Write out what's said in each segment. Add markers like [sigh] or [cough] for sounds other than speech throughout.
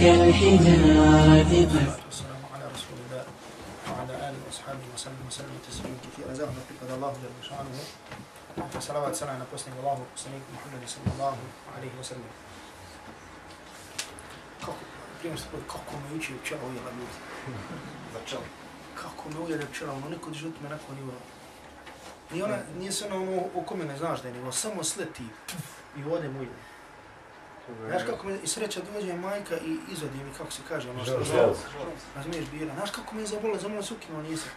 كالحجارة والسلام على رسول الله وعلى آله وأصحابه وسلم وسلم تسليما كثيرا زاهنا في قدر الله جل شانه فصلوات سلام على قسم الله وسلم محمد صلى الله عليه وسلم kako, primjer se povedi, kako me uči pčela ujela ljudi. Začelo. Kako me ujela pčela, ono neko život me neko nivo. Nije, ona, nije se ona ono o kome ne znaš da je nivo, samo sleti puf, i ode mu ujela. Znaš kako me i sreća dođe majka i izvodi mi, kako se kaže, ono što Žal. Razumiješ bila, znaš kako me je zabole, za malo sukinuo nisam.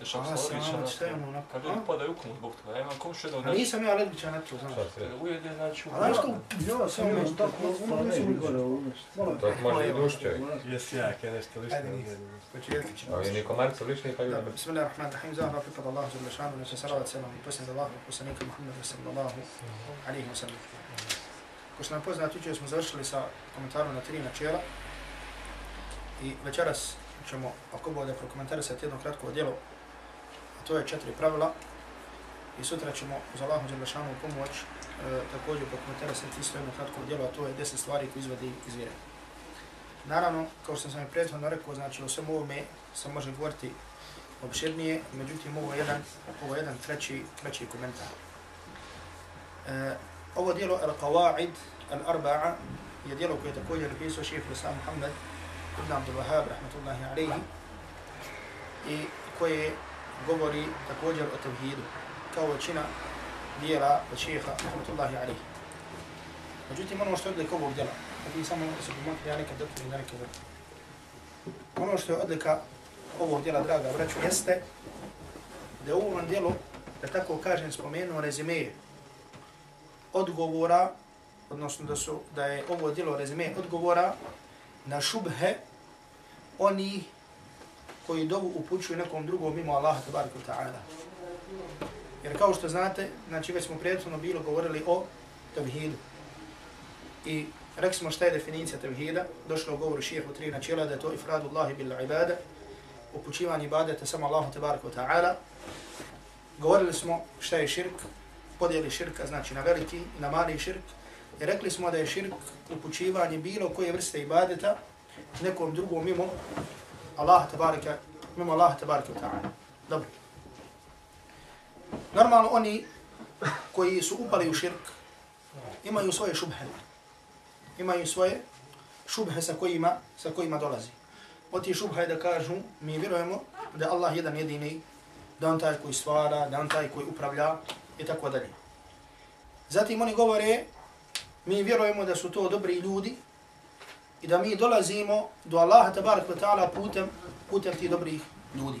Dešava A, se sam, odlično. šta ono onako, Kad ljudi padaju u komu zbog toga, ja imam komšu jednog A nisam ja alergičan na to, znaš. Ujede, znači, A znaš kako, ja sam ono tako, ono ne sam Molim. To može i duš čovjek. Jesi jak, je nešto lično. Ajde, nisam. Početak ćemo. A i ni komarcu lični pa ljudi. Bismillahirrahmanirrahim, zahra pripada Allahu za lešanu, neka salavat selam i posljedno Allahu, poslanika Muhammeda sallallahu alaihi wa sallam. Ko što nam poznat, učeo smo završili sa komentarom na tri načela i večeras ćemo, ako bude prokomentarisati jedno kratko djelo, a to je četiri pravila i sutra ćemo uz Allahom za pomoć e, također prokomentarisati isto jedno kratko djelo, a to je deset stvari koje izvadi iz vjere. Naravno, kao što sam i prethodno rekao, znači o svemu ovome se može govoriti opširnije, međutim ovo je jedan, ovo je jedan treći, treći komentar. E, ovo dijelo Al-Qawaid Al-Arba'a je dijelo koje je također napisao šeheh Islam Muhammed ibn Abdul Wahab, rahmatullahi alaihi, i koje govori također o tevhidu, kao većina dijela od šeha, rahmatullahi alaihi. Međutim, ono što je odlika ovog dijela, Dakle, samo da se pomakli ja nekad dotknem da nekad vrti. Ono što je odlika ovog dijela, draga braću, jeste da je u ovom dijelu, da tako kažem, spomenuo rezimeje odgovora, odnosno da, su, da je ovo djelo rezime odgovora na šubhe oni koji dovu upućuju nekom drugom mimo Allaha tabaraka ta'ala. Jer kao što znate, znači već smo prijateljno bilo govorili o tevhidu. I rekli smo šta je definicija tevhida, došlo u govoru šijehu tri načela, da je to ifradu Allahi bil ibada, upućivanje ibadete samo Allahu tabaraka ta'ala. Govorili smo šta je širk, podijeli širka, znači na veliki i na mali širk. I rekli smo da je širk upućivanje bilo koje vrste ibadeta nekom drugom mimo Allaha tabaraka, mimo Allaha tabaraka wa ta'ala. Dobro. Normalno oni koji su upali u širk imaju svoje šubhe. Imaju svoje šubhe sa kojima, sa kojima dolazi. Od tih šubha da kažu, mi vjerujemo da Allah jedan jedini, da on taj koji stvara, da on taj koji upravlja i tako dalje. Zatim oni govore, mi vjerujemo da su to dobri ljudi i da mi dolazimo do Allaha tabarak wa ta'ala putem, putem tih dobrih ljudi.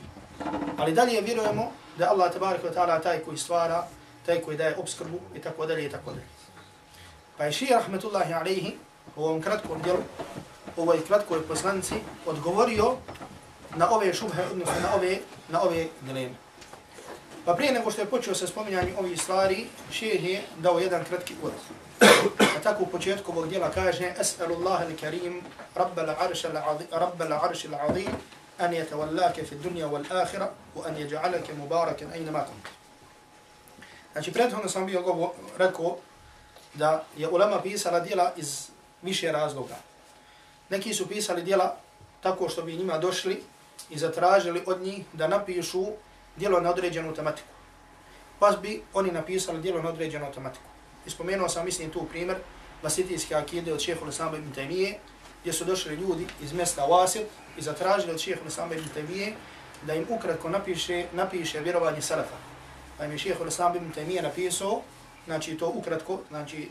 Ali dalje vjerujemo da Allah tabarak wa ta'ala taj koji stvara, taj koji daje obskrbu i tako dalje i tako dalje. Pa je šir rahmetullahi alaihi u ovom kratkom djelu, u ovoj kratkoj poslanci odgovorio na ove šubhe, odnosno na ove, na ove dileme. Pa prije nego što je počeo sa spominjanjem ovih stvari, šeh je dao jedan kratki urad. A pa tako u početku ovog djela kaže As'alullah al-Karim, Rabbal arš al-azim, an yatawallake fi dunya wal akhirah wa an yaj'alaka mubarakan aynama kunt. Znači, prethodno sam bio govor, rekao da je ulema pisala djela iz više razloga. Neki su pisali djela tako što bi njima došli i zatražili od njih da napišu djelo na određenu tematiku. Pa bi oni napisali djelo na određenu tematiku. I spomenuo sam, mislim, tu primjer vasitijske akide od šehu Lusamba ibn Taymiye, gdje su došli ljudi iz mjesta Wasit i zatražili od šehu Lusamba ibn Taymiye da im ukratko napiše, napiše vjerovanje Salafa. Pa im je šehu Lusamba ibn Taymiye napisao, znači to ukratko, znači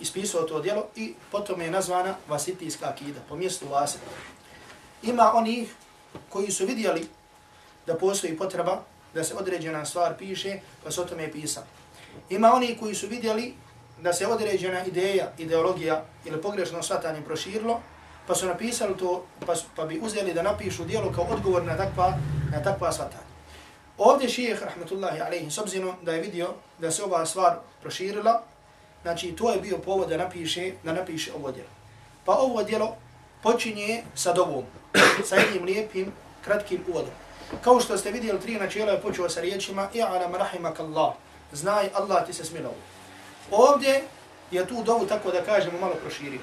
ispisao to djelo i potom je nazvana vasitijska akida, po mjestu Wasit. Ima onih koji su vidjeli da postoji potreba da se određena stvar piše, pa se o tome pisao. Ima oni koji su vidjeli da se određena ideja, ideologija ili pogrešno shvatanje proširilo, pa su napisali to, pa, su, pa bi uzeli da napišu dijelo kao odgovor na takva, na takva svatanja. Ovdje šijeh, rahmetullahi alaihi, s obzirom da je vidio da se ova stvar proširila, znači to je bio povod da napiše, da napiše ovo djelo. Pa ovo djelo počinje sa dovom, sa jednim lijepim, kratkim uvodom. Kao što ste vidjeli, tri načela je počeo sa riječima I'alam rahimak Allah, znaj Allah ti se smilovo. Ovdje je tu dovu tako da kažemo malo proširio.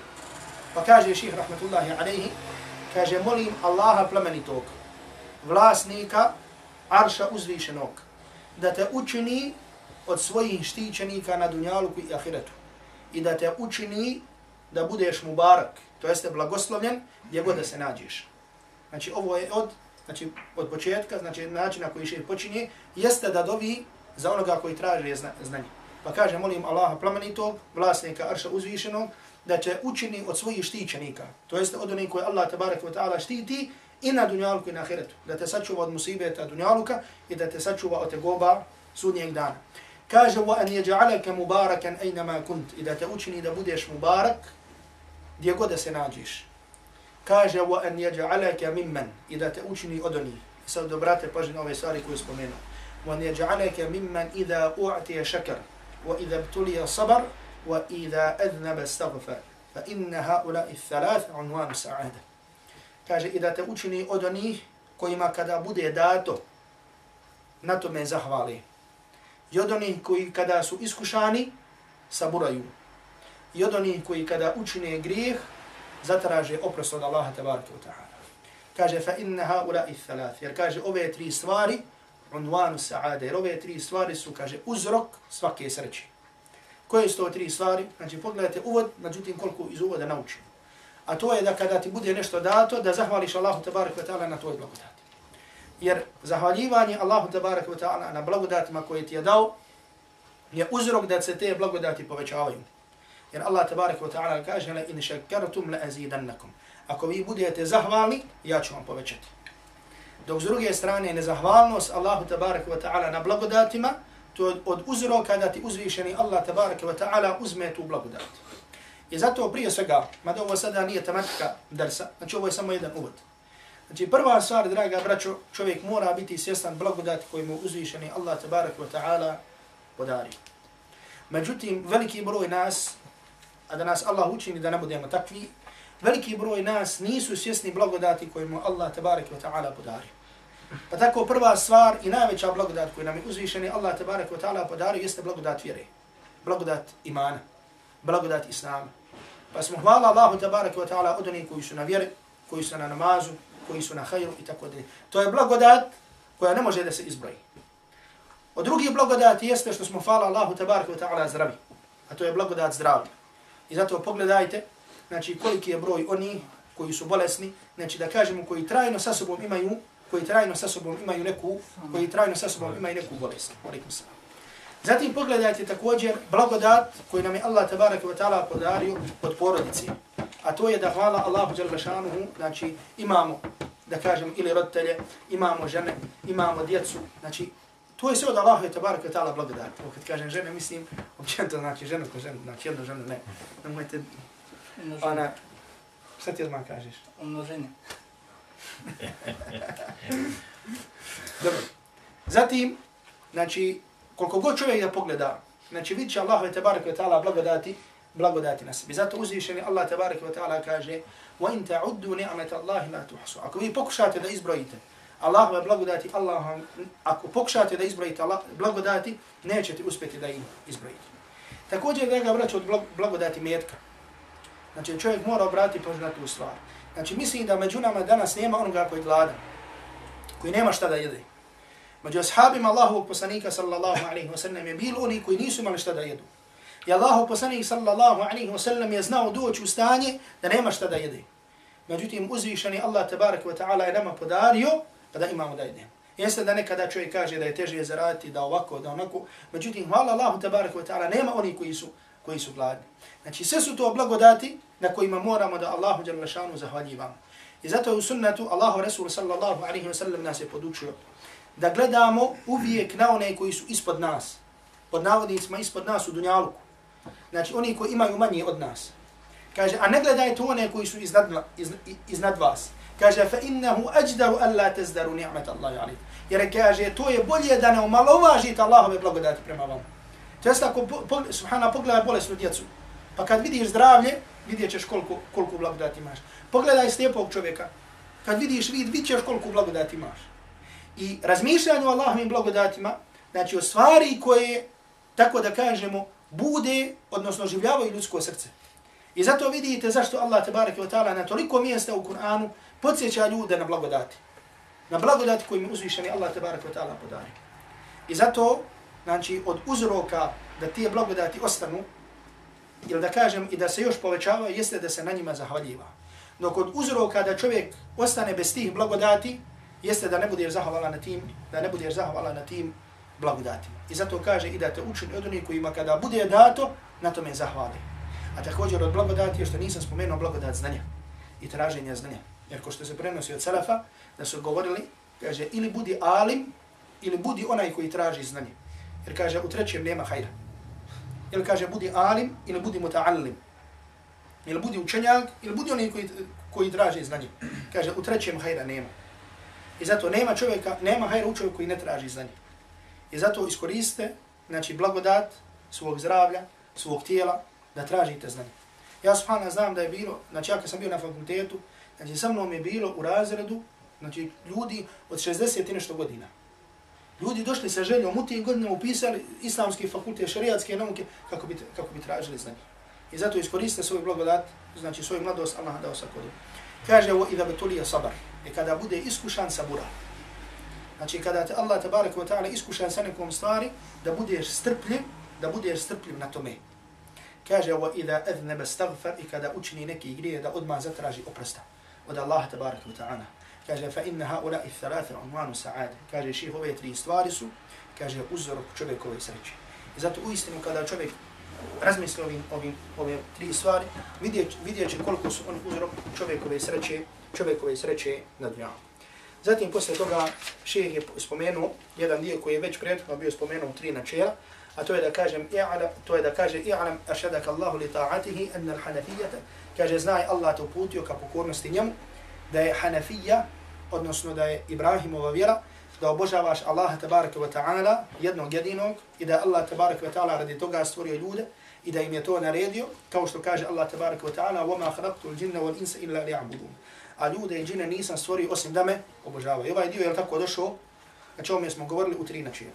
Pa kaže ših rahmetullahi alaihi, kaže molim Allaha plemenitog, vlasnika arša uzvišenog, da te učini od svojih štićenika na dunjaluku i ahiretu. I da te učini da budeš mubarak, to jeste blagoslovljen, gdje god da se nađeš. Znači ovo je od, znači, od početka, znači način na koji šir počinje, jeste da dovi za onoga koji traži znanje. Pa kaže, molim Allaha plamenitog, vlasnika arša uzvišenog, da će učini od svojih štićenika. To jeste od onih koje Allah tabarak wa ta'ala štiti i na dunjalku i na ahiretu. Da te sačuva od musibeta dunjaluka i da te sačuva od tegoba sudnjeg dana. Kaže, wa an jeđa'alaka mubarakan ejnama kunt. I da te učini da budeš mubarak gdje god da se nađeš kaže wa an yaj'alaka mimman idha ta'uchni odoni sad dobrate pažnje ove stvari koje spomenu wa an yaj'alaka mimman idha u'tiya shakar wa idha btuli sabr wa idha adnaba astaghfar fa inna ha'ula ath-thalath unwan sa'ada kaže idha ta'uchni odoni kojima kada bude dato na tome zahvali. I odoni koji kada su iskušani saburaju. I odoni koji kada učine grijeh zatraže oprost od Allaha tabaraka wa ta'ala. Kaže fa inna haula i thalath. Jer kaže ove tri stvari unvanu sa'ade. Jer ove tri stvari su kaže uzrok svake sreće. Koje su to tri stvari? Znači, pogledajte uvod, međutim, koliko iz uvoda naučimo. A to je da kada ti bude nešto dato, da zahvališ Allahu tabaraka wa ta'ala na tvoj blagodati. Jer zahvaljivanje Allahu tabaraka wa ta'ala na blagodatima koje ti je dao, je uzrok da se te blagodati povećavaju. Jer Allah tabarak wa ta'ala kaže, la in šakartum la azidannakum. Ako vi budete zahvalni, ja ću vam povećati. Dok s druge strane, nezahvalnost Allahu tabarak wa ta'ala na blagodatima, to je od uzroka da ti uzvišeni Allah tabaraka wa ta'ala uzme tu blagodat. I zato prije svega, mada ovo sada nije tematika dersa, znači ovo je samo jedan uvod. Znači prva stvar, draga braćo, čovjek mora biti svjestan blagodati koji mu uzvišeni Allah tabaraka wa ta'ala podari. Međutim, veliki broj nas, a da nas Allah učini da ne budemo takvi, veliki broj nas nisu svjesni blagodati koje mu Allah tabarak wa ta'ala podari. Pa tako prva stvar i najveća blagodat koju nam je uzvišeni Allah tabarak wa ta'ala podario jeste blagodat vjere. Blagodat imana. Blagodat islama. Pa smo hvala Allahu tabarak wa ta'ala od onih koji su na vjeri, koji su na namazu, koji su na hajru i tako dalje. To je blagodat koja ne može da se izbroji. Od drugih blagodati jeste što smo hvala Allahu tabarak wa ta'ala zdravi. A to je blagodat zdravlja. I zato pogledajte, znači koliki je broj oni koji su bolesni, znači da kažemo koji trajno sa sobom imaju koji trajno sa sobom imaju neku, koji trajno sa sobom imaju neku bolest. Zatim pogledajte također blagodat koji nam je Allah tabaraka wa ta'ala podario od porodice. A to je da hvala Allahu dželle šanuhu, znači imamo, da kažem, ili roditelje, imamo žene, imamo djecu, znači to je sve od Allahu tabaraka wa ta'ala blagodat. Ovo kad kažem žene, mislim, općenito znači ženu ko ženu, znači jednu ženu, ne. Nemojte, ona, šta ti odmah kažeš? Množenje. Dobro. Zatim, znači, koliko god čovjek da pogleda, znači vidit će Allah ve tabarak wa ta'ala blagodati, blagodati na sebi. Zato uzvišeni Allah tabarak wa ta'ala kaže وَإِن تَعُدُّ نِعْمَةَ اللَّهِ لَا تُحْسُ Ako vi pokušate da izbrojite Allahove blagodati, Allah vam, ako pokušate da izbrojite Allah, blagodati, nećete uspjeti da ih izbrojite. Također, da ga od blagodati metka. Znači, čovjek mora obratiti pažnju na tu stvar. Znači, mislim da među nama danas nema onoga koji je gladan, koji nema šta da jede. Među ashabima Allahovog poslanika sallallahu alaihi wa sallam je bilo oni koji nisu imali šta da jedu. I Allahov poslanik sallallahu alaihi wa sallam je znao doći u stanje da nema šta da jede. Međutim, uzvišeni Allah tabarak wa ta'ala je nama podario kada imamo da idemo. Jeste da nekada čovjek kaže da je teže zaraditi, da ovako, da onako. Međutim, hvala Allahu tabaraka wa ta'ala, nema oni koji su, koji su gladni. Znači, sve su to blagodati na kojima moramo da Allahu dželle šanu zahvaljivamo. I zato je u sunnetu Allahu Resul sallallahu alaihi wa sallam nas je podučio da gledamo uvijek na one koji su ispod nas. Pod navodnicima ispod nas u dunjaluku. Znači oni koji imaju manje od nas. Kaže, a ne gledajte one koji su iznad, iz, iznad vas. Kaže, fa innahu ajdaru an la tezdaru ni'mat Allahi alim. Jer kaže, to je bolje da ne omalovažite Allahove blagodati prema vam. To jest ako, po, subhana, pogledaj bolesnu djecu. Pa kad vidiš zdravlje, vidjet ćeš koliko, koliko blagodati imaš. Pogledaj slijepog čovjeka. Kad vidiš vid, vidjet ćeš koliko blagodati imaš. I razmišljanje o Allahovim blagodatima, znači o stvari koje, tako da kažemo, bude, odnosno življavaju ljudsko srce. I zato vidite zašto Allah tebareke ve taala na toliko mjesta u Kur'anu podsjeća ljude na blagodati. Na blagodati koji im uzvišeni Allah tabaraka wa taala podari. I zato znači od uzroka da ti blagodati ostanu ili da kažem i da se još povećava jeste da se na njima zahvaljiva. Dok od uzroka da čovjek ostane bez tih blagodati jeste da ne bude zahvala na tim, da ne bude zahvala na tim blagodatima. I zato kaže i da te učini od onih kojima kada bude dato, na tome zahvali. A također od blagodati je što nisam spomenuo blagodat znanja i traženja znanja. Jer ko što se prenosi od Selefa, da su govorili, kaže, ili budi alim, ili budi onaj koji traži znanje. Jer kaže, u trećem nema hajra. Ili kaže, budi alim, ili budi muta'allim. Ili budi učenjak, ili budi onaj koji, koji traži znanje. Kaže, u trećem hajra nema. I zato nema čovjeka, nema hajra u čovjeku koji ne traži znanje. I zato iskoriste, znači, blagodat svog zdravlja, svog tijela, da tražite znanje. Ja subhana znam da je bilo, znači ja kad sam bio na fakultetu, znači sa mnom je bilo u razredu, znači ljudi od 60 i nešto godina. Ljudi došli sa željom u tim godinama upisali islamski fakultet, šariatske nauke, kako bi, kako bi tražili znanje. I zato iskoriste svoj blagodat, znači svoju mladost, Allah dao sa sakodu. Kaže ovo i da betulija sabar. I e kada bude iskušan sabura. Znači kada te Allah tabarak wa ta'ala iskušan sa nekom stvari, da budeš strpljiv, da budeš strpljiv na tome kaže wa idha adhnaba stagfar. i kada učini neki grije da odma zatraži oprosta od Allaha tabaraka ve taala. Kaže fa inna haula thalath unwan sa'ade. kaže ših ove tri stvari su kaže uzrok čovjekove sreće. I zato u istinu kada čovjek razmisli ovim ovim ove tri stvari vidjet vidjet će koliko su oni uzrok čovjekove sreće čovjekove sreće na dunjalu Zatim, posle toga, šeheh je spomenuo jedan dio koji je već prethodno bio spomenuo tri načela, a to je da kažem i'lam to je da kaže i'alam ašadaka Allahu li ta'atihi an al-hanafijata kaže znaj Allah te uputio ka pokornosti njemu da je hanafija odnosno da je Ibrahimova vjera da obožavaš Allaha tabaraka ve taala jednog jedinog i da Allah tabaraka ve taala radi toga stvorio ljude i da im je to naredio kao što kaže Allah tabaraka ve taala وَمَا خَلَقْتُ الْجِنَّ وَالْإِنْسَ إِلَّا wal insa illa a ljude i džine nisam stvorio osim da me obožavaju. Ovaj dio je tako došao? Znači o smo govorili u tri načina.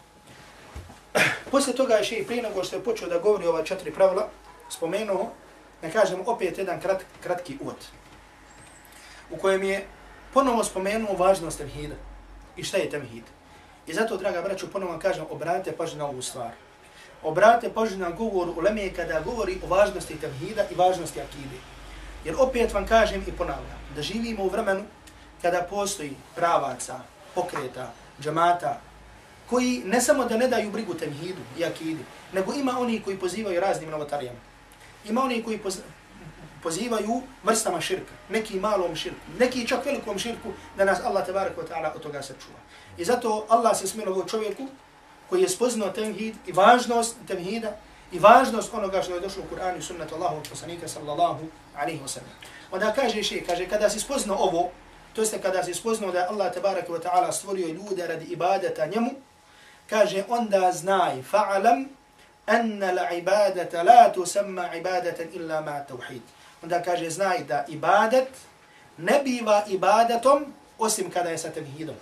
[clears throat] Poslije toga je še i prije nego što je počeo da govori ova četiri pravila, spomenuo, da kažem, opet jedan krat, kratki uvod, u kojem je ponovo spomenuo važnost temhida i šta je temhid. I zato, draga braću, ponovo kažem, obratite pažnju na ovu stvar. Obratite pažnju na govor u Leme kada govori o važnosti temhida i važnosti akide. Jer opet vam kažem i ponavljam, da živimo u vremenu kada postoji pravaca, pokreta, džamata, koji ne samo da ne daju brigu temhidu i akidi, nego ima oni koji pozivaju raznim novotarijama. Ima oni koji poz pozivaju vrstama širka, neki malom širku, neki čak velikom širku, da nas Allah tabaraka wa ta'ala od toga sačuva. I zato Allah se smilovao čovjeku koji je spoznao temhid i važnost temhida i važnost onoga što je došlo u Kur'anu i sunnatu Allahu poslanika sallallahu alaihi wa sallam. Onda kaže še, kaže, kada si spoznao ovo, to jeste kada si spoznao da Allah tabaraka wa ta'ala stvorio ljude radi ibadeta njemu, kaže onda znaj fa'alam أن la لا la tusamma ibadatan illa ma tauhid. Onda kaže znaj da ibadat ne biva ibadatom osim kada je sa tevhidom.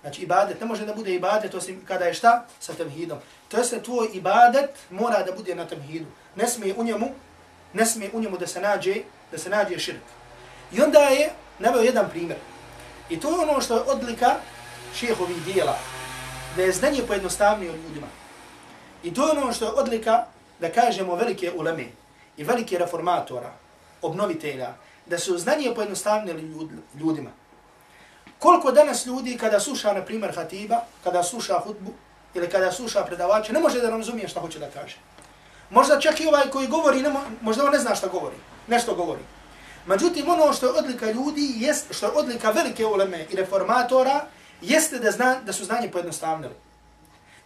Znači ibadet ne može da bude ibadet osim kada je šta? Sa tevhidom. To je tvoj ibadet mora da bude na tevhidu. Ne smije u njemu, ne smije u njemu da se nađe, da se nađe širk. I onda je naveo jedan primjer. I to je ono što je odlika šehovih dijela da je znanje pojednostavnije od ljudima. I to je ono što je odlika, da kažemo, velike uleme i velike reformatora, obnovitelja, da su znanje pojednostavnili ljudima. Koliko danas ljudi kada sluša, na primjer, hatiba, kada sluša hutbu, ili kada sluša predavača, ne može da razumije šta hoće da kaže. Možda čak i ovaj koji govori, ne možda on ne zna šta govori, nešto govori. Međutim, ono što je odlika ljudi, jest, što je odlika velike uleme i reformatora, jeste da, zna, da su znanje pojednostavnili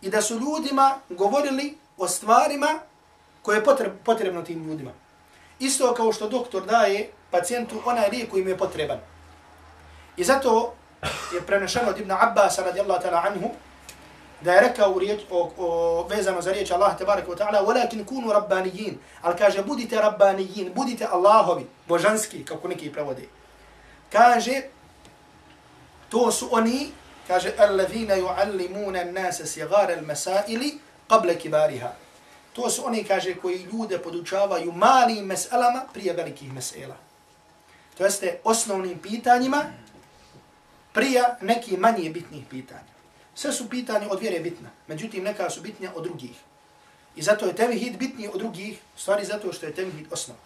I da su ljudima govorili o stvarima koje je potreb, potrebno tim ljudima. Isto kao što doktor daje pacijentu onaj lijek koji im je potreban. I zato je prenešeno od Ibn Abbas radijallahu ta'ala anhu da je rekao u riječ, o, o, vezano za riječ Allah tabaraka wa ta'ala وَلَكِنْ كُونُوا رَبَّانِيِّينَ Ali kaže budite rabbaniyin, budite Allahovi, božanski, kako neki prevode. Kaže, to su oni, kaže, الَّذِينَ يُعَلِّمُونَ النَّاسَ سِغَارَ الْمَسَائِلِ قَبْلَ كِبَارِهَا To su oni, kaže, koji ljude podučavaju malim meselama prije velikih mesela. To jeste osnovnim pitanjima prije nekih manje bitnih pitanja. Sve su pitanja od vjere bitna, međutim neka su bitnija od drugih. I zato je tevhid bitniji od drugih, stvari zato što je tevhid osnov.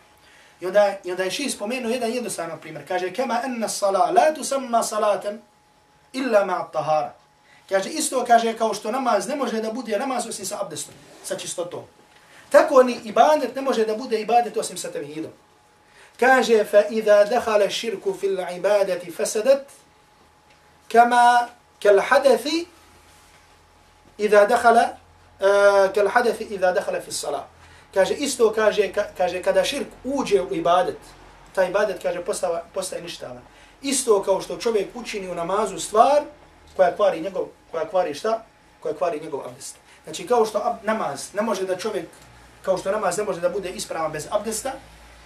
I onda, i onda je ših spomenuo jedan jednostavan primjer. Kaže, kema enna sala, la tu samma salatem, illa ma tahara. Kaže, isto kaže, kao što namaz ne može da bude namaz osim sa abdestom, sa čistotom. Tako ni ibadet ne može da bude ibadet osim sa tevhidom. Kaže, fa idha dakhala shirku fil ibadati fasadat, kama kal hadathi idha dakhala eh, kal hadath idha dakhala fi salat kaže isto kaže kaže kada širk uđe u ibadet taj ibadet kaže postava postaje ništavan isto kao što čovjek učini u namazu stvar koja kvari njegov koja kvari šta? Koja kvari njegov abdest. Znači kao što ab, namaz ne može da čovjek kao što namaz ne može da bude ispravan bez abdesta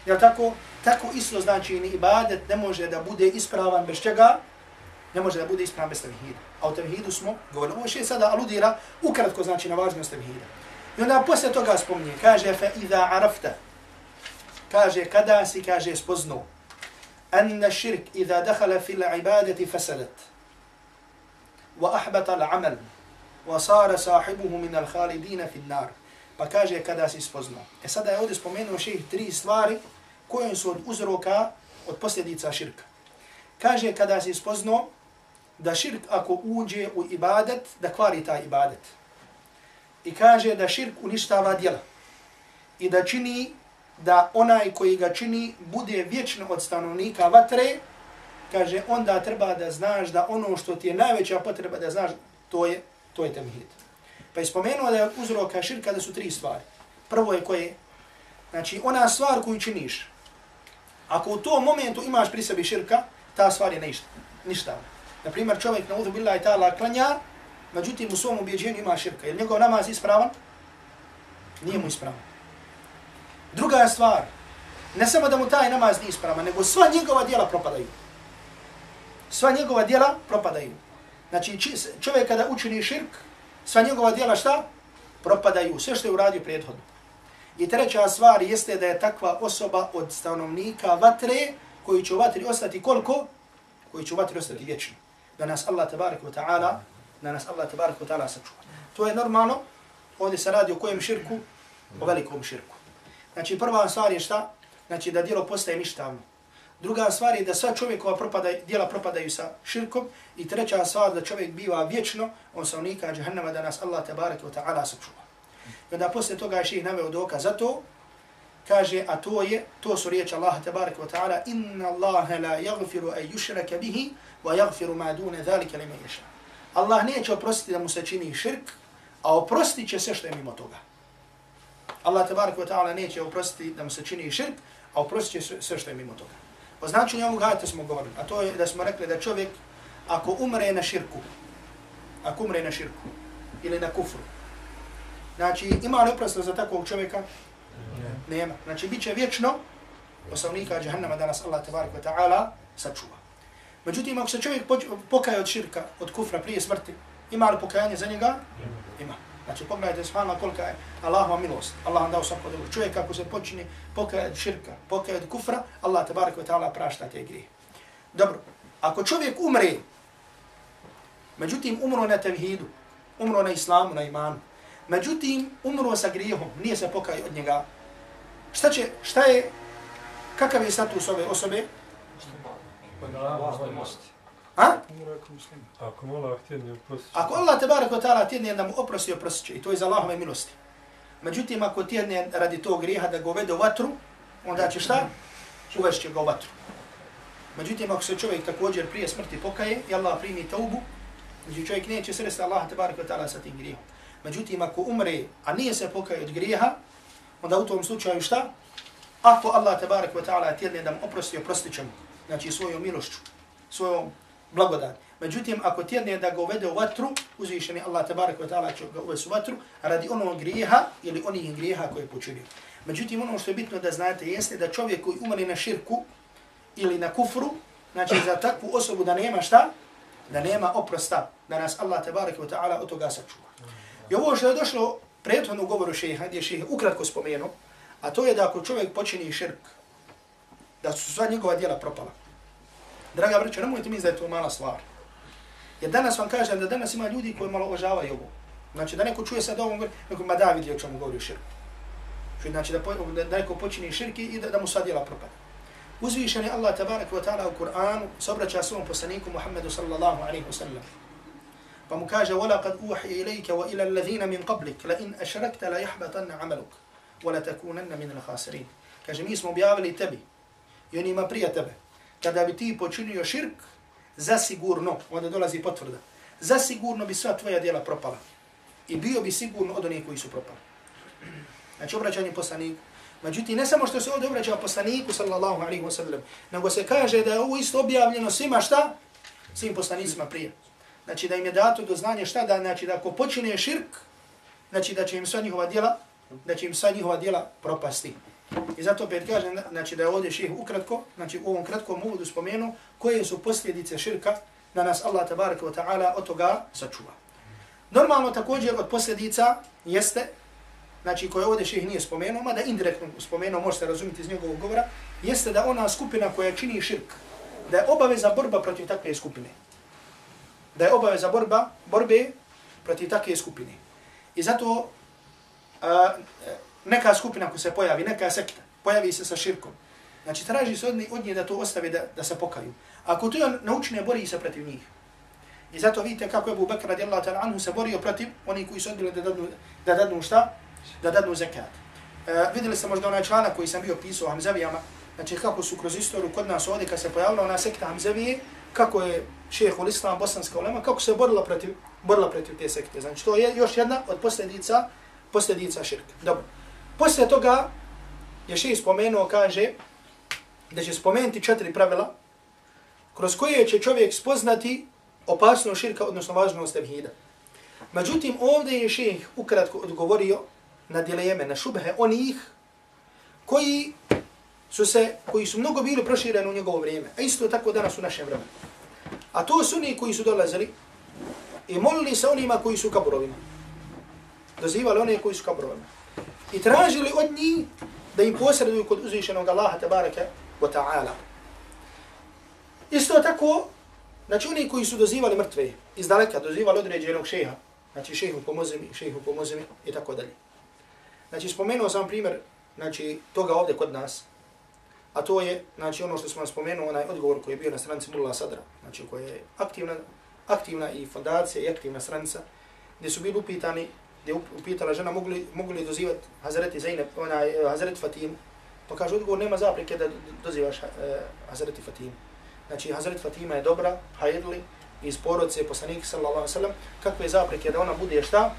jel tako? Tako isto znači ni ibadet ne može da bude ispravan bez čega? Ne može da bude ispravan bez tevhida. A o tevhidu smo govorili. Ovo še sada aludira ukratko znači na važnost tevhida. I onda posle toga spomnije, kaže fa iza arafta, kaže kada si, kaže spoznu, anna širk iza dahala fil ibadeti fasadat, wa ahbata l'amal, wa sara sahibuhu min al khalidina fil nar. Pa kaže kada si spoznu. E sada je ovdje spomenuo ših tri stvari koje su od uzroka, od posljedica širka. Kaže kada si spoznao da širk ako uđe u ibadet, da kvari taj ibadet. I kaže da širk uništava djela. I da čini da onaj koji ga čini bude vječno od stanovnika vatre, kaže onda treba da znaš da ono što ti je najveća potreba da znaš, to je, to je temhid. Pa je spomenuo da je uzroka širka da su tri stvari. Prvo je koje, znači ona stvar koju činiš, ako u tom momentu imaš pri sebi širka, ta stvar je ništa. ništa. Na primjer, čovjek na udhu billahi ta'ala klanja, međutim u svom ubjeđenju ima širka. Je njegov namaz ispravan? Nije mu ispravan. Druga je stvar, ne samo da mu taj namaz nije ispravan, nego sva njegova djela propadaju. Sva njegova djela propadaju. Znači čovjek kada učini širk, sva njegova djela šta? Propadaju. Sve što je uradio prethodno. I treća stvar jeste da je takva osoba od stanovnika vatre, koji će u vatri ostati koliko? Koji će u vatri ostati vječno da nas Allah tabarak wa ta'ala da nas Allah tabarak wa ta'ala sačuva. To je normalno, ovdje se radi o kojem širku? O velikom širku. Znači prva stvar je šta? Znači da djelo postaje ništavno. Druga stvar je da sva čovjekova propada, djela propadaju sa širkom. I treća stvar da čovjek biva vječno, on sa unika džahnama da nas Allah tabarak wa ta'ala sačuva. I onda poslije toga je ših naveo doka za to, kaže, a to je, to su riječi Allah tabarak wa ta'ala, inna Allahe la yagfiru a yushraka bihi, wa yaghfiru ma dune zalika liman yasha. Allah neće oprostiti da mu se čini širk, a oprostit će sve što je mimo toga. Allah tabarak wa ta'ala neće oprostiti da mu se čini širk, a oprostit će sve što je mimo toga. O značenju ovog ajta smo govorili, a to je da smo rekli da čovjek ako umre na širku, ako umre na širku ili na kufru, znači ima li oprosto za takvog čovjeka? Ne. Nema. Znači bit će vječno osavnika džahannama da nas Allah tabarak wa ta'ala sačuva. Međutim, ako se čovjek pokaje od širka, od kufra prije smrti, ima li pokajanje za njega? Ima. Znači, pogledajte smalna kolika je Allahova milost. Allah vam dao svako dobro. Čovjek ako se počini pokaje od širka, pokaje od kufra, Allah te barak ve ta'ala prašta te grije. Dobro, ako čovjek umre, međutim umro na tevhidu, umro na islamu, na imanu, međutim umro sa grijehom, nije se pokaje od njega, šta će, šta je, kakav je status ove osobe? A? Ako mola htjedni oprosti. Ako Allah te barek ta'ala tjedne da mu oprosti, oprostit će. I to je za Allahove milosti. Međutim, ako tjedne radi tog grijeha da ga uvede u vatru, onda će šta? Uvešće će ga u vatru. Međutim, ako se čovjek također prije smrti pokaje i Allah primi taubu, znači čovjek neće sresti Allah te barek ta'ala sa tim grijehom. Međutim, ako umre, a nije se pokaje od grijeha, onda u tom slučaju šta? Ako Allah tabarak wa ta'ala tjedne da mu oprosti, oprostit će mu. Znači svojom milošću, svojom blagodat. Međutim, ako tjedne da ga uvede u vatru, uzvišeni Allah tabarak wa ta'ala će ga uvesti u vatru, radi onog grijeha ili onih grijeha koje je počinio. Međutim, ono što je bitno da znate jeste da čovjek koji umri na širku ili na kufru, znači za takvu osobu da nema šta? Da nema oprosta. Da nas Allah tabarak wa ta'ala od toga sačuva. I ovo što je došlo prethodno u govoru šeha, gdje šeha ukratko spomenuo, a to je da ako čovjek počini širk, da su sva njegova djela propala. Draga vreća, nemojte mi da je to mala stvar. Jer danas vam kažem da danas ima ljudi koji malo obožavaju ovo. Znači da neko čuje sad ovom, neko ma da vidi o čemu govori o širku. Znači da, da, da neko počini širki i da, da mu sva dijela propada. Uzvišeni Allah tabarak wa ta'ala u Kur'anu se obraća svom poslaniku Muhammedu sallallahu alaihi wa sallam. Pa mu kaže, وَلَقَدْ أُوحِيَ إِلَيْكَ وَإِلَى الَّذِينَ مِنْ قَبْلِكَ لَإِنْ أَشْرَكْتَ لَيَحْبَطَنَّ عَمَلُكَ وَلَتَكُونَنَّ مِنَ الْخَاسِرِينَ Kaže, mi smo objavili tebi i onima prije tebe. Kada bi ti počinio širk, zasigurno, onda dolazi potvrda, zasigurno bi sva tvoja djela propala. I bio bi sigurno od onih koji su propali. Znači, obraćanje poslaniku. Međutim, ne samo što se ovdje obraća poslaniku, sallallahu alaihi wa sallam, nego se kaže da je ovo isto objavljeno svima šta? Svim poslanicima prije. Znači, da im je dato do znanja šta da, znači, da ako počine širk, znači, da će im sva njihova djela, da će im sva njihova djela propasti. I zato opet kažem, znači, da je ovdje ših ukratko, znači, u ovom kratkom uvodu spomenu, koje su posljedice širka, da nas Allah, tabaraka wa ta'ala, od toga sačuva. Normalno, također, od posljedica jeste znači koje ovdje ših nije spomenuo, mada indirektno spomenuo, možete razumjeti iz njegovog govora, jeste da ona skupina koja čini širk, da je obaveza borba protiv takve skupine. Da je obaveza borba, borbe protiv takve skupine. I zato a, neka skupina ko se pojavi, neka sekta, pojavi se sa širkom, znači traži se od, od nje da to ostavi da, da se pokaju. Ako to je naučne, bori se protiv njih. I zato vidite kako je Abu Bakr radijallahu ta'ala anhu se borio protiv oni koji su odbili da dadnu, da dadnu šta? da dadnu zekat. E, vidjeli ste možda onaj članak koji sam bio pisao o Hamzavijama, znači kako su kroz istoriju kod nas ovdje kad se pojavila ona sekta Hamzavije, kako je šeheh ul Islam, bosanska ulema, kako se borila protiv, borila protiv te sekte. Znači to je još jedna od posljedica, posljedica širka. Dobro. Poslije toga je še spomenuo, kaže, da će spomenuti četiri pravila kroz koje će čovjek spoznati opasnost širka, odnosno važnost tevhida. Međutim, ovdje je še ukratko odgovorio na dileme, na šubhe onih koji su se, koji su mnogo bili prošireni u njegovo vrijeme, a isto tako danas u našem vremenu. A to su oni koji su dolazili i molili se onima koji su kaburovima. Dozivali one koji su kaburovima. I tražili od njih da im posreduju kod uzvišenog Allaha tabaraka wa ta'ala. Isto tako, znači oni koji su dozivali mrtve, iz daleka dozivali određenog šeha, znači šehu pomozi mi, šehu pomozi mi i tako dalje. Znači, spomenuo sam primjer znači, toga ovdje kod nas, a to je znači, ono što smo vam spomenuo, onaj odgovor koji je bio na stranici Mulla Sadra, znači, koja je aktivna, aktivna i fondacija i aktivna stranica, gdje su bili upitani, gdje je upitala žena mogu li, mogu li dozivati Hazreti Zainab, ona, e, Hazreti Fatim, pa kaže, odgovor nema zapreke da dozivaš uh, Hazreti Fatim. Znači, Hazreti Fatima je dobra, hajdli, iz porodce poslanika sallallahu alaihi wa sallam, kakve zapreke da ona bude šta?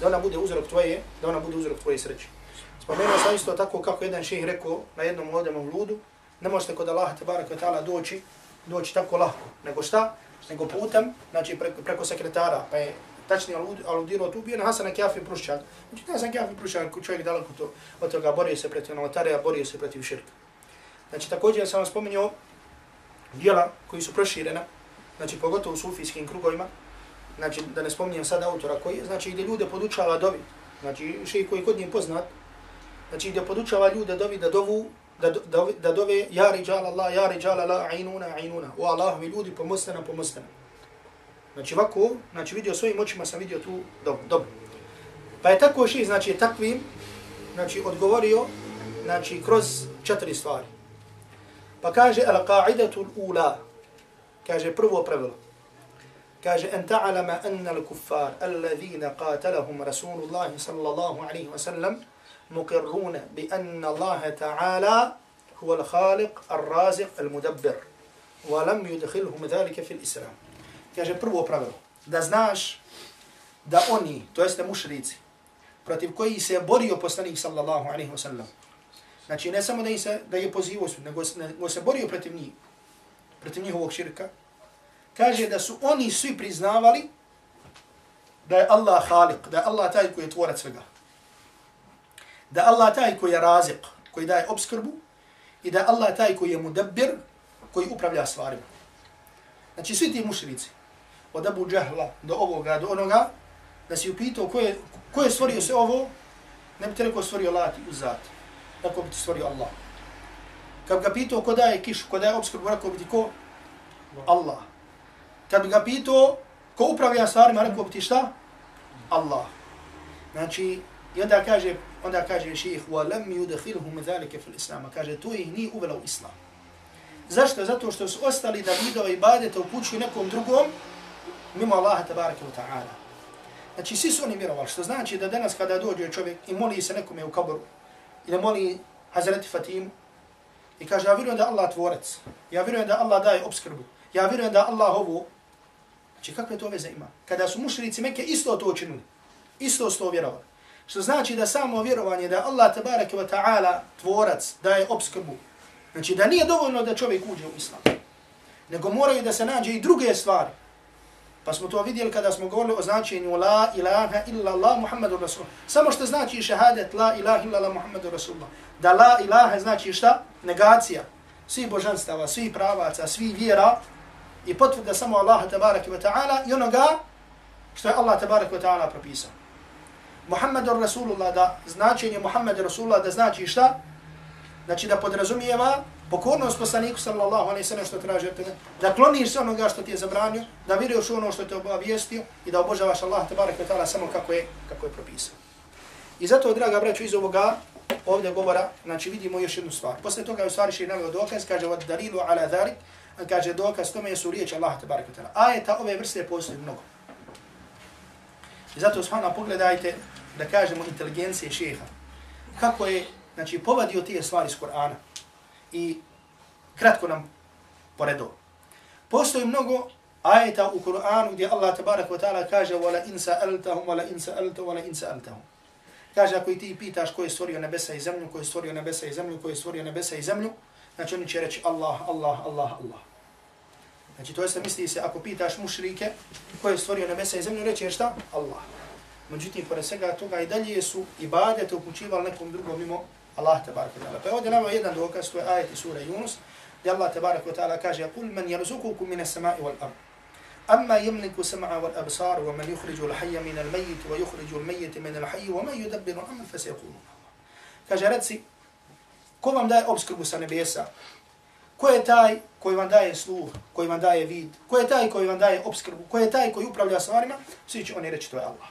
da ona bude uzrok tvoje, da ona bude uzrok tvoje sreće. Spomenuo sam isto tako kako jedan šejh rekao na jednom odemom ludu, ne možete kod Allaha te baraka taala doći, doći tako lahko, nego šta? Nego putem, znači preko, preko sekretara, pa je tačni aludirao tu bio na Hasana Kjafi Prušćak. Znači, Hasan Kjafi Prušćak, čovjek daleko to, od toga borio se protiv novotarija, borio se protiv širka. Znači, također sam vam spominjao dijela koji su proširena, znači, pogotovo u sufijskim krugovima, znači da ne spominjem sad autora koji, znači gdje ljude podučava dovi, znači šej koji kod njim poznat, znači gdje podučava ljude dovi da dovu, da, da, da dove ja riđala Allah, ja riđala Allah, ainuna, ainuna, o Allahovi ljudi pomozite nam, pomozite nam. Znači ovako, znači vidio svojim očima sam vidio tu dobu, dobro. Pa je tako šej, znači takvim, znači odgovorio, znači kroz četiri stvari. Pa kaže, al-qa'idatul ula, kaže prvo pravilo, kaže en ta'lama anna al-kuffar alladhina qatalahum Rasulullah sallallahu alayhi wa sallam anna Allah ta'ala huwa al-khaliq ar-raziq al-mudabbir wa lam yudkhilhum dhalika fi al-islam kaže prvo pravilo da znaš da oni to jeste mušrici protiv koji se borio poslanik sallallahu alaihi wa sallam Znači, ne samo da, im se, da je pozivao su, nego, nego se borio protiv njih, protiv njihovog širka. Kaže da su oni svi priznavali da je Allah halik, da je Allah taj koji je tvorac svega. Da je Allah taj koji je razik, koji daje obskrbu i da je Allah taj koji je mudabbir, koji upravlja stvarima. Znači, svi ti mušrici, od Abu Džahla do ovoga, do onoga, da si upitao ko je, ko je stvorio se ovo, ne bi te rekao stvorio lati uz zati tako bi ti stvorio Allah. Kad ga pitao ko daje kišu, ko daje obskrbu, rekao bi ti ko? Allah. Kad bi ga pitao ko upravlja stvarima, rekao bi ti šta? Allah. Znači, i onda kaže, onda kaže ših, وَلَمْ يُدَخِلْهُمْ ذَلِكَ فِي الْإِسْلَامَ Kaže, to ih nije uvela u Islam. Zašto? Zato što su ostali da vidova i badete u kuću nekom drugom, mimo Allaha tabaraka wa ta'ala. Znači, svi su oni vjerovali, što znači da danas kada dođe čovjek i moli se nekome u kaboru, i da moli Hazreti Fatimu, i kaže, ja vjerujem da Allah tvorec, ja vjerujem da Allah daje obskrbu, ja vjerujem da Allah ovo, znači kakve to veze ima? Kada su mušrici Mekke isto to učinili, isto su to vjerovali. Što znači da samo vjerovanje da Allah tabaraka wa ta'ala tvorac daje obskrbu, znači da nije dovoljno da čovjek uđe u islam, nego moraju da se nađe i druge stvari, Pa smo to vidjeli kada smo govorili o značenju la ilaha illa Allah Muhammedu Rasulullah. Samo što znači šehadet la ilaha illa Allah Muhammedu Rasulullah. Da la ilaha znači šta? Negacija. Svi božanstava, svi pravaca, svi vjera i potvrda samo Allaha tabaraka wa ta'ala i onoga što je Allah tabaraka wa ta'ala propisao. Muhammedu Rasulullah da značenje Muhammedu Rasulullah da znači šta? Znači da podrazumijeva pokornost poslaniku sallallahu alejhi ve sellem što traži od tebe, da kloniš se onoga što ti je zabranio, da vjeruješ ono što te obavijestio i da obožavaš Allah te barek taala samo kako je kako je propisao. I zato draga braćo iz ovoga ovdje govora, znači vidimo još jednu stvar. Posle toga je u stvari še naveo dokaz, kaže od dalilu ala zalik, kaže dokaz tome su riječi Allah te barek taala. Ajeta ove vrste postoji mnogo. I zato subhana pogledajte da kažemo inteligencije šeha. Kako je znači povadio te stvari iz Kur'ana i kratko nam poredo. Postoji mnogo ajeta u Kur'anu gdje Allah tabarak wa ta'ala kaže wala in sa'altahum wala in sa'altahum wala in sa'altahum. Kaže ako ti pitaš ko je stvorio nebesa i zemlju, ko je stvorio nebesa i zemlju, ko je stvorio nebesa i zemlju, znači oni će reći Allah, Allah, Allah, Allah. Znači to jeste misli se ako pitaš mušrike ko je stvorio nebesa i zemlju, reći je šta? Allah. Međutim, pored svega toga i dalje su ibadete upućivali nekom drugom mimo Allah te barek ta'ala. Pa ovdje nama jedan dokaz to je ajet iz sura Yunus, gdje Allah te barek ta'ala kaže, قُلْ مَنْ يَرْزُكُكُمْ مِنَ السَّمَاءِ وَالْأَرْضِ اما يملك السمع والابصار ومن يخرج الحي من الميت ويخرج الميت من الحي وما يدبر الامر فسيقولون الله كجرتسي كومام داي اوبسكربو سانبيسا كو اي تاي كو يوان داي سلو كو يوان داي فيد كو اي تاي كو يوان داي اوبسكربو كو اي تاي كو يوبراولا سوارما سيتشي اوني ريتشي Allah.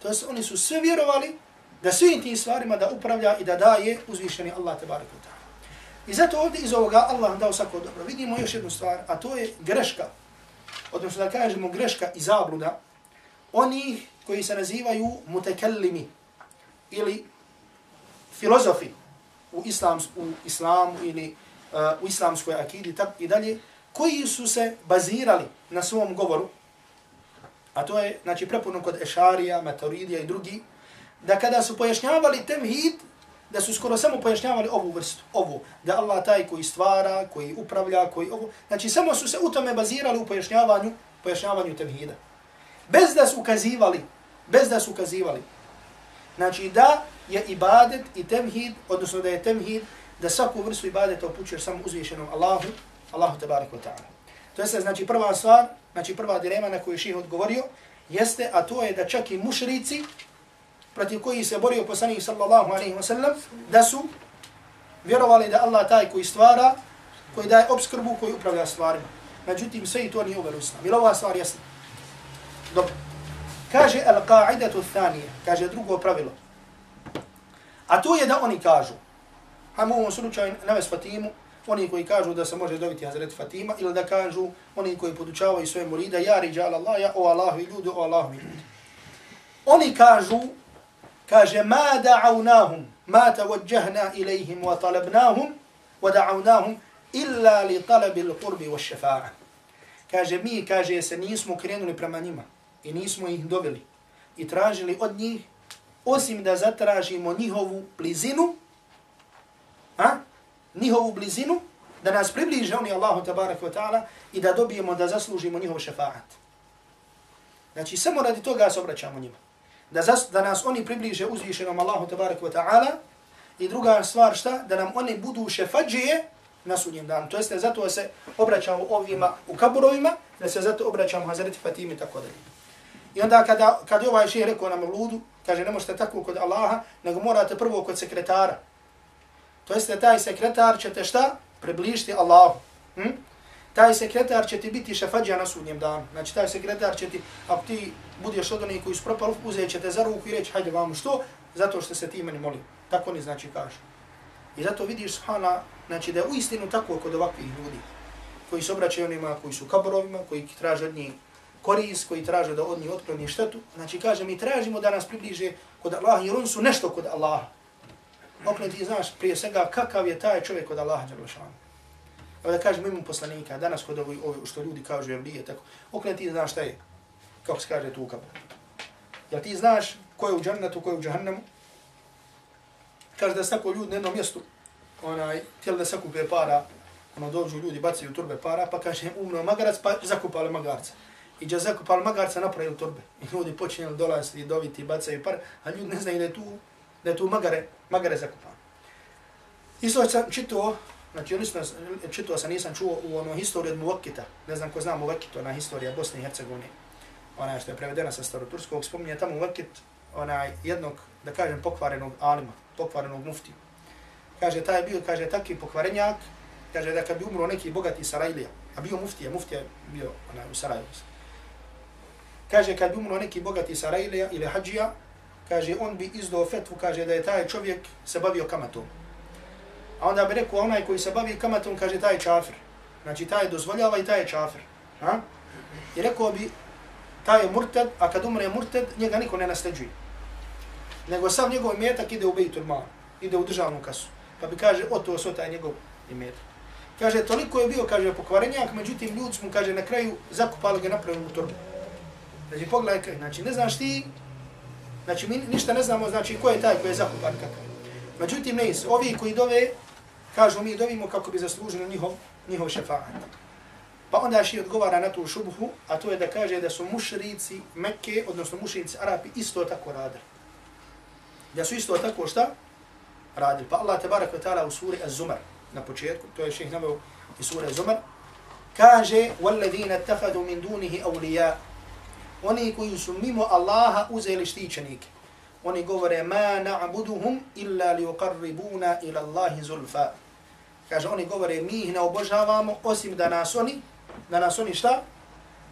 To jest oni su سي vjerovali da svim tim stvarima da upravlja i da daje uzvišeni Allah te wa. I zato ovdje iz ovoga Allah dao svako dobro. Vidimo još jednu stvar, a to je greška, odnosno da kažemo greška i zabluda, onih koji se nazivaju mutekellimi ili filozofi u, islams, u islamu ili uh, u islamskoj akidi tak i dalje, koji su se bazirali na svom govoru, a to je znači prepuno kod Ešarija, Maturidija i drugi, da kada su pojašnjavali temhid, da su skoro samo pojašnjavali ovu vrstu, ovu, da Allah taj koji stvara, koji upravlja, koji ovo, znači samo su se u tome bazirali u pojašnjavanju, pojašnjavanju temhida. Bez da su ukazivali, bez da su ukazivali, znači da je ibadet i temhid, odnosno da je temhid, da svaku vrstu ibadeta upućuješ samo uzvišenom Allahu, Allahu tabarik wa ta'ala. To je znači prva stvar, znači prva dilema na koju je ših odgovorio, jeste, a to je da čak i mušrici, protiv koji se borio poslanik sallallahu alaihi wa sallam, da su vjerovali da Allah taj koji stvara, koji daje obskrbu, koji upravlja stvarima. Međutim, sve i to nije uvelo islam. Ili ova stvar jasna? Dobro. Kaže al-qa'idatu thanije, kaže drugo pravilo. A to je da oni kažu, hajmo u ovom slučaju navest Fatimu, oni koji kažu da se može dobiti Hazret Fatima, ili da kažu oni koji podučavaju svoje murida, ja riđal Allah, ja o Allahu i ljudi, o Allahu i ljudi. Oni kažu kaže ma da'awnahum ma tawajjahna ilayhim wa talabnahum wa da'awnahum illa li talabi al-qurbi wa shafa'a kaže mi kaže se nismo krenuli prema njima i nismo ih doveli i tražili od njih osim da zatražimo njihovu blizinu a, njihovu blizinu, da nas približe oni Allahu tabarak wa ta'ala i da dobijemo da zaslužimo njihov šefaat. Znači, samo radi toga se obraćamo njima. Da, zas, da nas oni približe uzvišenom Allahu tabarak wa ta'ala i druga stvar šta? Da nam oni budu šefađije na sudnjem danu. To jeste, zato se obraćamo ovima u kaburovima, da se zato obraćamo Hazreti Fatimi i tako dalje. I onda kada, kada je ovaj šehr rekao nam ludu, kaže, ne možete tako kod Allaha, nego morate prvo kod sekretara. To jeste, taj sekretar ćete šta? Približiti Allahu. Hm? Taj sekretar će ti biti šefađa na sudnjem danu. Znači, taj sekretar će ti, ako ti budeš od onih koji su propali, uzet će te za ruku i reći, hajde vam što? Zato što se ti meni moli. Tako oni znači kažu. I zato vidiš, subhana, znači da je uistinu tako kod ovakvih ljudi koji se obraćaju onima koji su kaborovima, koji traže od njih koris, koji traže da od njih otkloni štetu. Znači, kaže, mi tražimo da nas približe kod Allaha, jer oni su nešto kod Allaha. Okno ti znaš prije svega kakav je taj čovjek kod Allaha, Đalešanu. Evo da kažem imam poslanika, danas kod ovi, ovi što ljudi kažu je tako. Okne ti znaš šta je, kako se kaže tu u. Jel ti znaš ko je u džennetu, ko je u džahannemu? Kaže da sako ljudi na jednom mjestu, onaj, tijeli da sakupe para, ono dođu ljudi, bacaju turbe para, pa kaže umno magarac, pa zakupali magarca. I da zakupali magarca, napravili turbe. I ljudi počinjeli dolaziti, doviti, bacaju par, a ljudi ne znaju da je tu, da je tu magare, magare zakupano. Isto sam čitao, znači ono nisam, čitao sam, nisam čuo u ono historiju od Muvakita, ne znam ko zna Muvakit, ona historija Bosne i Hercegovine, ona što je prevedena sa staroturskog, spominje tamo Muvakit, onaj jednog, da kažem, pokvarenog alima, pokvarenog muftiju. Kaže, taj je bio, kaže, takvi pokvarenjak, kaže, da kad bi umro neki bogati Sarajlija, a bio muftija, muftija bio onaj, u Sarajevu. Kaže, kad bi umro neki bogati Sarajlija ili Hadžija, kaže, on bi izdao fetvu, kaže, da je taj čovjek se bavio kamatom. A onda bi rekao, onaj koji se bavi kamatom, kaže, taj je čafir. Znači, taj je dozvoljava i taj je čafir. Ha? I rekao bi, taj je murted, a kad umre murted, njega niko ne nasljeđuje. Nego sam njegov imetak ide u Bejtul Mal, ide u državnu kasu. Pa bi kaže, o to su taj njegov imetak. Kaže, toliko je bio, kaže, pokvarenjak, međutim, ljudi smo, kaže, na kraju zakupali ga napravili u torbu. Znači, pogledaj, kaj, znači, ne znaš ti, znači, mi ništa ne znamo, znači, ko je taj koji je zakupan kakav. Međutim, ne ovi koji dove, kažu mi dovimo kako bi zaslužili njihov, njihov šefaat. Pa onda še odgovara na tu šubhu, a to je da kaže da su mušrici Mekke, odnosno mušrici Arapi, isto tako radili. Da su isto tako šta? Radili. Pa Allah tabarak wa ta'ala u suri Az-Zumar, na početku, to je šeh naveo i suri Az-Zumar, kaže وَالَّذِينَ اتَّخَذُوا مِنْ دُونِهِ أَوْلِيَا Oni koji su mimo Allaha uzeli štićenike. Oni govore ma na'buduhum illa li uqarribuna ila Allahi zulfa. Kaže, oni govore, mi ih ne obožavamo, osim da nas oni, da nas oni šta?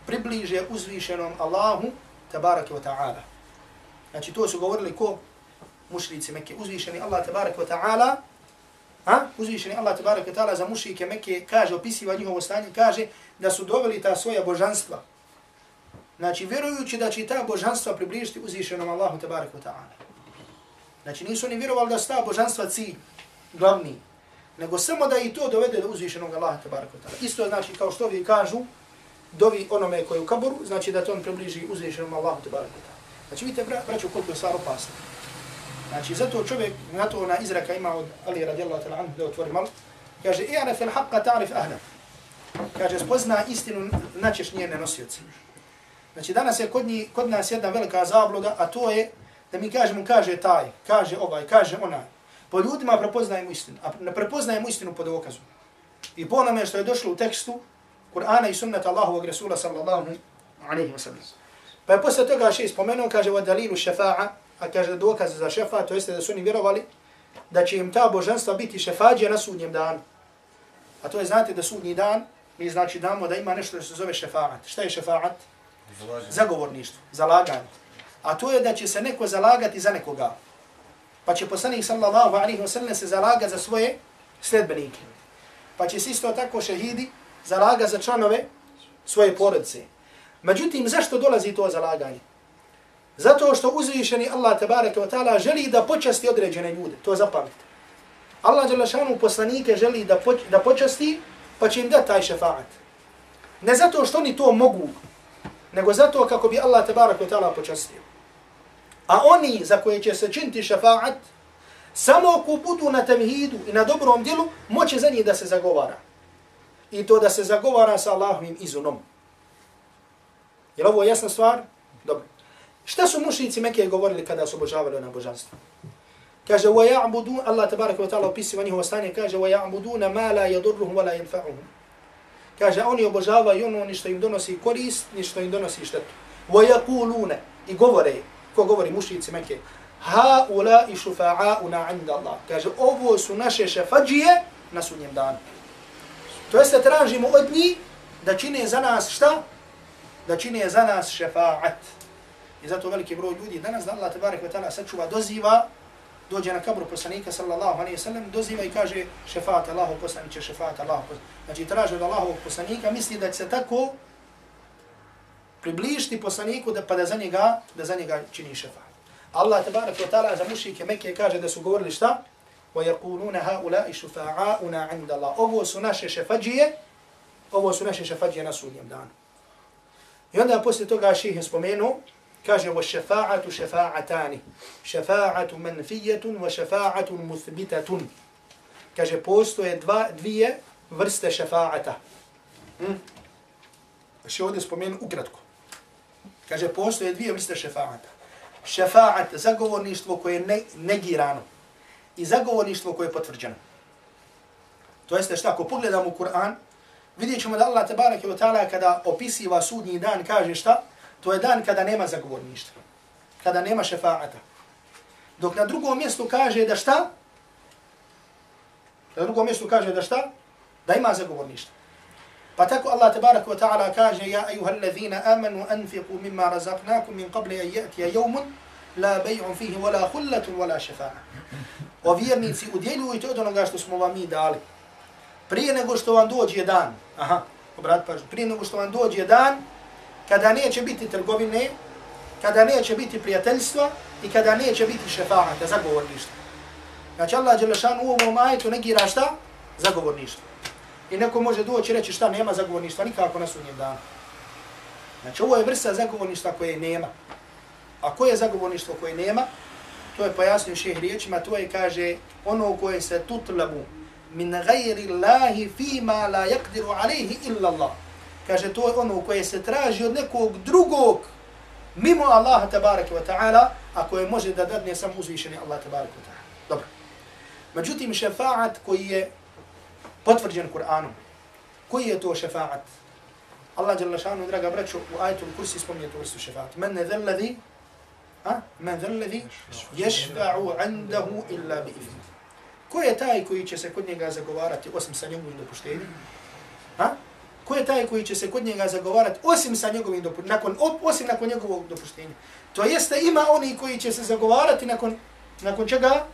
Približe uzvišenom Allahu, tabaraka wa ta'ala. Znači, to su govorili ko? Mušrici Mekke. Uzvišeni Allah, tabaraka wa ta'ala, Ha? Uzvišeni Allah tabaraka ta'ala za mušrike Mekke kaže, opisiva njihovo stanje, kaže da su doveli ta svoja božanstva. Znači, vjerujući da će ta božanstva približiti uzvišenom Allahu tabaraka ta'ala. Znači, nisu oni vjerovali da su ta božanstva cilj, glavni, nego samo da i to dovede do uzvišenog Allaha tabaraka ta'ala. Isto znači, kao što vi kažu, dovi onome koji je u kaboru, znači da to on približi uzvišenom Allahu tabaraka ta'ala. Znači, vidite, bra, braću, koliko je stvar opasno. Znači, zato čovjek, na to ona izraka ima od Ali radijallahu ta'ala anhu, da otvori malo, kaže, e, i ana fil haqqa ta'rif ahla. Kaže, spozna istinu, načeš njene nosioci. Znači, danas je kod, njih, kod nas jedna velika zabluda, a to je da mi kažemo, kaže taj, kaže ovaj, kaže onaj. Po ljudima prepoznajemo istinu, a ne prepoznajemo istinu po dokazu. I po onome što je došlo u tekstu Kur'ana i sunnata Allahovog Rasula sallallahu alaihi wa sallam. Pa je posle toga še spomenuo, kaže, wa dalilu šefa'a, a kaže dokaz za šefa, to jeste da su oni vjerovali da će im ta božanstva biti šefađe na sudnjem danu. A to je, znate, da sudnji dan, mi znači damo da ima nešto što se zove šefa'at. Šta je šefa'at? Zagovorništvo, zalaganje. A to je da će se neko zalagati za nekoga. Pa će poslanik sallallahu alaihi wa sallam se zalaga za svoje sledbenike. Pa će se isto tako šehidi zalaga za članove svoje porodice. Međutim, zašto dolazi to zalaganje? Zato što uzvišeni Allah tabaraka wa ta'ala želi da počasti određene ljude. To zapamtite. Allah šanu poslanike želi da, poč da počasti, pa će im dati taj šefaat. Ne zato što oni to mogu, nego zato kako bi Allah tabaraka wa ta'ala počastio. A oni za koje će se činti šefaat, Samo ako budu na tevhidu i na dobrom djelu, moće za njih da se zagovara. I to da se zagovara sa Allahovim izunom. Je li ovo jasna stvar? Dobro. Šta su mušnici Mekke govorili kada su obožavali na božanstvo? Kaže, wa ya'budun, Allah tabaraka wa ta'ala opisiva njihovo stanje, kaže, wa ya'buduna ma la yadurruhum wa la yanfa'uhum. Kaže, oni obožavaju ono ni što im donosi korist, ni što im donosi štetu. Wa yaquluna, i govore, ko govori mušici Mekke, ha ula i šufa'auna inda Allah. Kaže, ovo su naše šefađije na sudnjem danu. To jeste tražimo od njih da čine za nas šta? Da čine za nas šefa'at. I zato veliki broj ljudi danas da Allah tabarak wa ta'ala sačuva doziva, dođe na kabru poslanika sallallahu alaihi sallam, doziva i kaže šefa'at Allahu poslaniće, šefa'at Allahu poslaniće. Znači traže od Allahovog poslanika, misli da će se tako približiti poslaniku da, pa da za njega, da za njega čini šefa'at. Allah tabarak wa ta'ala za mušike Mekke kaže da su govorili šta? وَيَقُولُونَ هَؤُلَاءِ شُفَعَاؤُنَا عِنْدَ اللَّهِ Ovo su naše šefađije, ovo su naše šefađije na sudnjem danu. I onda poslije toga ših je spomenuo, kaže وَشَفَاعَةُ شَفَاعَتَانِ شَفَاعَةُ مَنْفِيَّةٌ وَشَفَاعَةٌ مُثْبِتَةٌ Kaže, postoje dva, dvije vrste šefaata. Hmm? Še ovdje spomenu ukratko. Kaže, postoje dvije vrste šefaata. Šefaat, zagovorništvo koje je ne, negirano i zagovorništvo koje je potvrđeno. To jeste šta, ako pogledamo Kur'an, vidjet ćemo da Allah tabarak i ta'ala kada opisiva sudnji dan kaže šta, to je dan kada nema zagovorništva, kada nema šefaata. Dok na drugom mjestu kaže da šta, na drugom mjestu kaže da šta, da ima zagovorništvo. Pa tako Allah tabarak wa ta'ala kaže Ja ayuhal ladhina amanu anfiqu mimma razaqnakum min qabli an ya'tiya yawmun la bay'un fihi wala khullatun wala shafa'a. O vjernici, udjeljujte od onoga što smo vam mi dali. Prije nego što vam dođe dan, aha, obrat pažnju, prije nego što vam dođe dan, kada neće biti trgovine, kada neće biti prijateljstva i kada neće biti šefa'ata, zagovorništva. Znači Allah Đelešan u ovom ajetu negira šta? Zagovorništvo. I neko može doći reći šta nema zagovorništva, nikako na sudnjem danu. Znači ovo je vrsta zagovorništva koje nema. A koje je zagovorništvo koje nema? To je pojasnio šeh riječima, to je kaže ono koje se tutlabu min gajri Allahi fima la yakdiru alaihi illa Allah. Kaže to je ono koje se traži od nekog drugog mimo Allaha tabaraka wa ta'ala, a koje može da dadne samo uzvišeni Allah tabaraka wa ta'ala. Dobro. Međutim, šefaat koji je potvrđen Kur'anom. Koji je to šefaat? Allah jalla šanu, draga braćo, u ajetul kursi spominje to vrstu šefaat. Men ne zel ladhi, a? Men zel ladhi, ješfa'u andahu illa bi izni. Ko je taj koji će se kod njega zagovarati osim sa njegovim dopuštenjem? A? Ko je taj koji će se kod njega zagovarati osim sa njegovim dopuštenjem? Nakon, osim nakon njegovog dopuštenja. To jeste ima oni koji će se zagovarati nakon, nakon čega?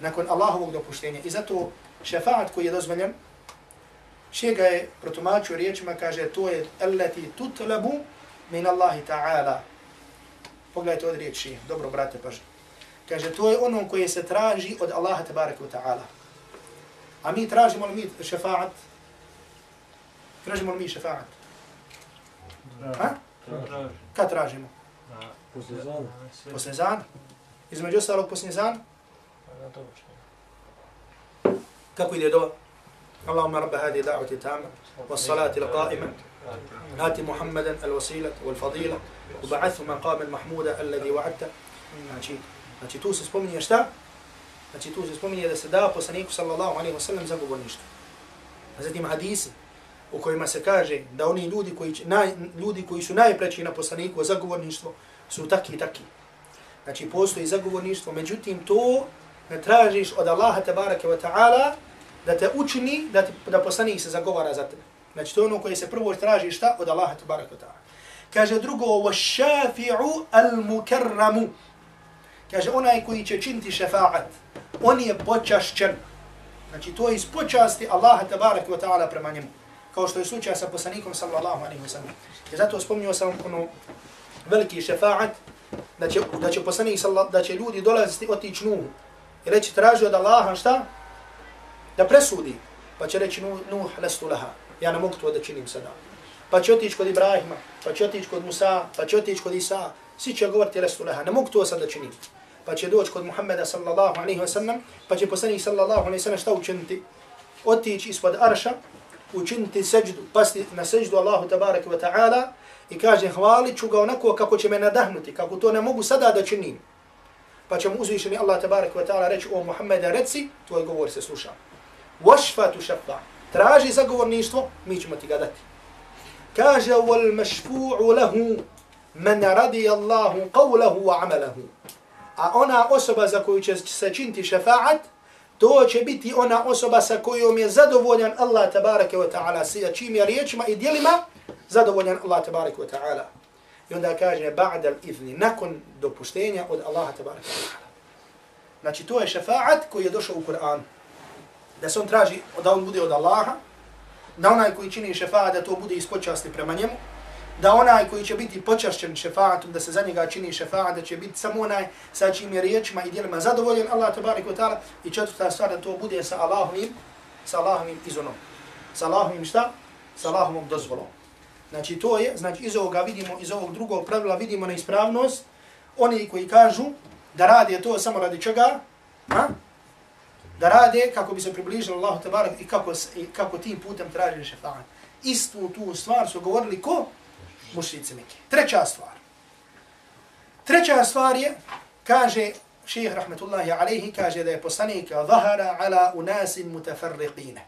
Nakon Allahovog dopuštenja. I zato šefaat koji je dozvoljen, še ga je protumačio riječima, kaže, to je allati tutlabu min Allahi ta'ala. Pogledajte od riječi, dobro, brate, pažnje. Kaže, to je ono koje se traži od Allaha tabaraka wa ta'ala. A mi tražimo li mi šefaat? Tražimo li mi šefaat? Ha? Kad tražimo? Zana. Poslije zana. Između ostalog poslije zana? kako ide dova? Allahumma rabba hadi da'vati tama, wa salati l'qa'ima, آتي محمدا الوسيلة والفضيلة وبعثه مقام المحمود الذي وعدته znači znači tu se spominje šta znači tu se spominje da se da poslaniku sallallahu alejhi ve sellem zagovorništvo a zatim hadisi u kojima se kaže da oni ljudi koji naj, ljudi koji su najpreći na poslaniku zagovorništvo su taki taki znači postoji zagovorništvo međutim to ne tražiš od Allaha tabaraka wa ta'ala da te učini da, ti, da poslanik se zagovara za tebe. Znači to je ono koje se prvo traži šta od Allaha te wa ta'ala. Kaže drugo, wa shafi'u al mukarramu. Kaže onaj koji će činiti šefaat, on je počašćen. Znači to je iz počasti Allaha tabaraka wa ta'ala prema njemu. Kao što je slučaj sa poslanikom sallallahu alaihi wa sallam. I zato spomnio sam ono veliki šefaat, da će, da će poslanik sallallahu, da će ljudi dolaziti otići nuhu. I reći traži od Allaha šta? Da presudi. Pa će reći Nuh, nuh lestu laha. Ja ne mogu to da činim sada. Pa će otići kod Ibrahima, pa će otići kod Musa, pa će otići kod Isa. Svi će govoriti lestu laha. Ne mogu to sad da činim. pa će doći kod Muhammeda sallallahu alaihi wa sallam, pa će poslanik sallallahu alaihi wa sallam šta učiniti? Otići ispod arša, učiniti seđdu, pasti na seđdu Allahu tabaraka wa ta'ala i kaže hvalit ću ga onako kako će me nadahnuti, kako to ne mogu sada da činim. Pa će mu uzvišeni Allah tabaraka wa ta'ala reći, o Muhammeda reci, tvoj govor se sluša. Vašfatu šafa, traži zagovorništvo, mi ćemo ti ga dati. Kaže, wal mašfu'u lahu, man radi Allahu qawlahu wa amalahu. A ona osoba za koju će se činti šefaat, to će biti ona osoba sa kojom je zadovoljan Allah tabaraka wa ta'ala, sa čim je riječima i dijelima, zadovoljan Allah tabaraka wa ta'ala. I onda kaže, ba'da al-izni, nakon dopuštenja od Allaha tabaraka wa ta'ala. Znači, to je šefaat koji je došao u Kur'anu. Da se on traži da on bude od Allaha, da onaj koji čini šefaat da to bude ispočasti prema njemu, da onaj koji će biti počašćen šefaatom, da se za njega čini šefaat, da će biti samo onaj sa čim je riječima i djelima zadovoljen Allah tabarik wa ta'ala i četvrta stvar da to bude sa Allahovim, sa Allahovim izonom. Sa Allahovim šta? Sa Allahovom dozvolom. Znači to je, znači iz ovoga vidimo, iz ovog drugog pravila vidimo na ispravnost, oni koji kažu da radi to samo radi čega, ha? Da rade kako bi se približili Allahu tabarak i kako, i kako tim putem tražili šefaat. Istu tu stvar su govorili ko? mušrici Mekke. Treća stvar. Treća stvar je, kaže šeheh rahmetullahi alaihi, kaže da je poslanik zahara ala unasin mutafarriqine.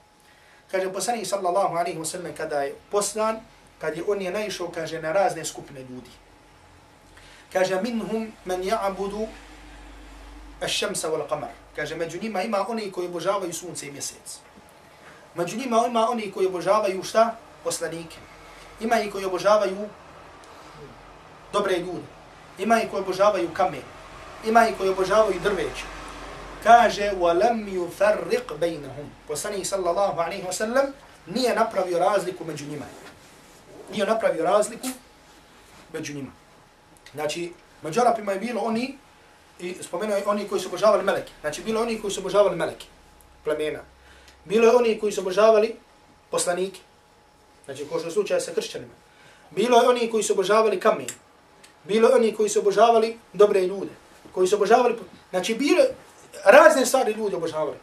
Kaže poslanik sallallahu alaihi wasallam kada je poslan, kad je on je naišao, kaže na razne skupine ljudi. Kaže minhum men ja'budu ash-shamsa wal qamar. Kaže među njima ima oni koji obožavaju sunce i mjesec. Među njima ima oni koji obožavaju šta? Poslanike. Ima i koji obožavaju dobre ljude. Ima i koji obožavaju kamen. Ima i koji obožavaju drveće. Kaže, وَلَمْ يُفَرِّقْ بَيْنَهُمْ Poslanih sallallahu alaihi wa sallam nije napravio razliku među njima. Nije napravio razliku među njima. Znači, među Arapima je bilo oni, i spomenuo je oni koji su obožavali meleke. Znači, bilo oni koji su obožavali meleke, plemena. Bilo je oni koji su obožavali poslanike. Znači, ko što slučaje sa kršćanima. Bilo je oni koji su obožavali kamen. Bilo je oni koji su obožavali dobre ljude. Koji su obožavali... Znači, bilo razne stvari ljudi obožavali.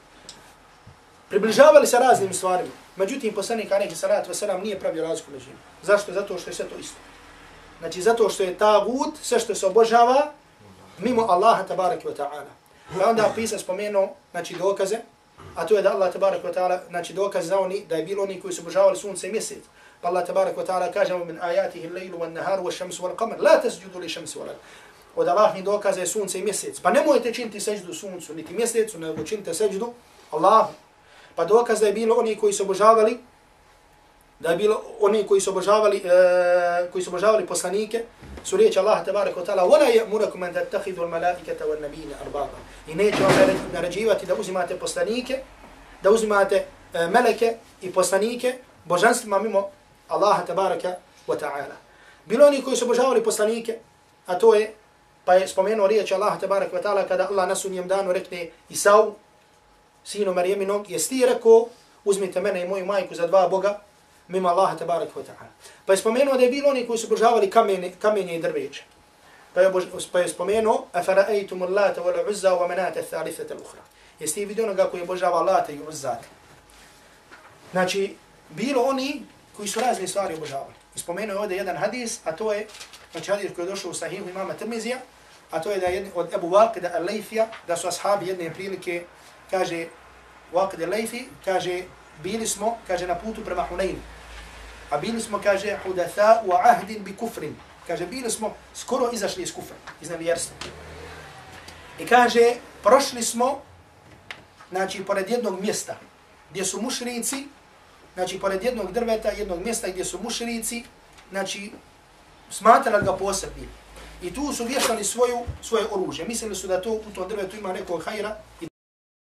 Približavali se raznim stvarima. Međutim, poslanik Anehi Salatu Veselam nije pravio razliku među njima. Zašto? Zato što je sve to isto. Znači, zato što je ta gud, sve što se obožava, mimo Allaha tabaraka wa ta'ala. Pa onda pisa spomenuo, znači, dokaze, a to je da Allah tabaraka wa ta'ala, znači dokaz za oni, da je bilo oni koji su obožavali sunce i mjesec. Pa Allah tabaraka wa ta'ala kaže mu min ajatihi lejlu wa naharu wa šamsu wa qamar, la tasjudu li šamsu wa Od Allahni dokaza je sunce i mjesec. Pa nemojte činiti seđdu suncu, niti mjesecu, nego činite seđdu Allah. Pa dokaz da je bilo oni koji su obožavali, da je bilo oni koji su obožavali, e, koji su obožavali poslanike, su riječi Allah tabarak wa ta'ala وَلَا يَأْمُرَكُمْ أَنْ تَتَّخِذُوا الْمَلَائِكَةَ وَالنَّبِينَ أَرْبَابًا I neće vam naređivati da uzimate poslanike, da uzimate uh, meleke i poslanike božanstvima mimo Allaha tabaraka wa ta'ala. Bilo oni koji su obožavali poslanike, a to je, pa je spomenuo riječ Allah tabaraka wa ta'ala kada Allah na sunjem danu rekne Isau, sinu Marijeminog, jes ti rekao, uzmite mene i moju majku za dva boga, mimo Allaha tabarak wa ta'ala. Pa je spomenuo da je bilo oni koji su obožavali kamenje, kamenje i drveće. Pa je, pa je spomenuo, afara'aytum allata wal uzza wa manata thalithata al-ukhra. Jeste i vidio onoga koji obožava Allata i Uzzata? Znači, bilo oni koji su razne stvari obožavali. I spomenuo je ovdje jedan hadis, a to je, znači hadis koji je došao u sahihu imama Tirmizija, a to je da je od Ebu Waqida al-Layfija, da su ashabi jedne prilike, kaže, Waqid al-Layfi, kaže, bili smo, kaže, na putu prema Hunayn. A bili smo, kaže, hudatha u ahdin bi kufrin. Kaže, bili smo skoro izašli iz kufra, iz nevjerstva. I kaže, prošli smo, znači, pored jednog mjesta, gdje su mušrici, znači, pored jednog drveta, jednog mjesta gdje su mušrici, znači, smatrali ga posebnim. I tu su vješali svoju, svoje oružje. Mislili su da to u tom drvetu ima nekog hajra i